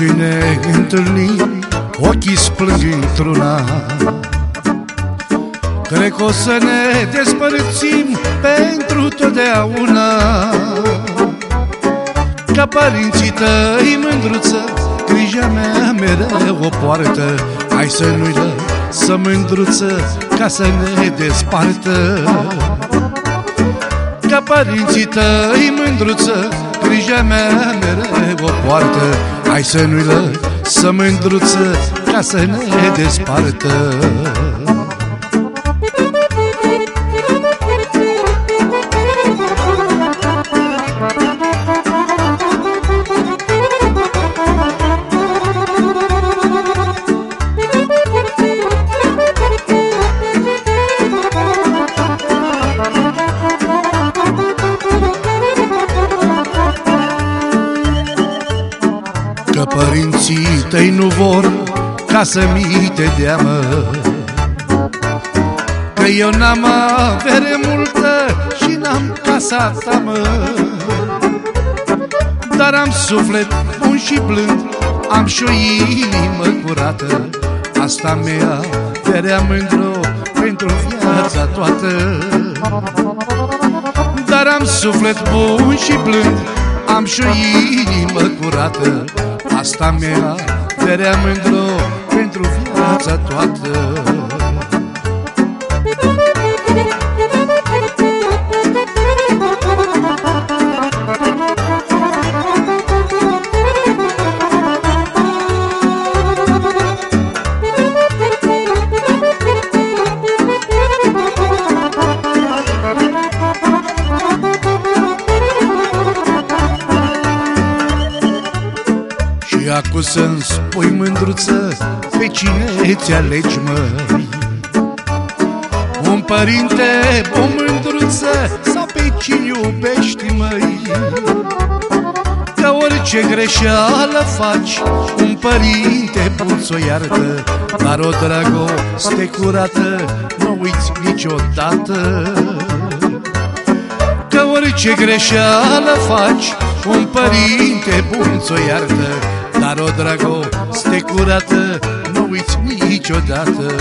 când ne întâlnim Ochii splâng într-una. Cred că o să ne despărțim pentru totdeauna. Ca părinții tăi, mândruță, grija mea mereu o poartă. Hai să nu-i să mândruță, ca să ne despartă. Ca părinții tăi, mândruță, grija mea mereu o poartă Hai să nu-i să mândruță, ca să ne despartă Că părinții tăi nu vor ca să mi te dea mă Că eu n-am avere multă și n-am casa ta mă. Dar am suflet bun și blând, am și o inimă curată. Asta mea verea mândru pentru viața toată. Dar am suflet bun și blând, am și o inimă curată Asta mea verea mândru pentru viața toată Și acum să-mi spui mândruță Pe cine ți alegi măi Un părinte, o mândruță Sau pe cine iubești măi? Că orice greșeală faci Un părinte bun ți-o iartă Dar o dragoste curată Nu uiți niciodată. Că orice greșeală faci Un părinte bun ți-o iartă Dar o dragoste curată Nu uiți niciodată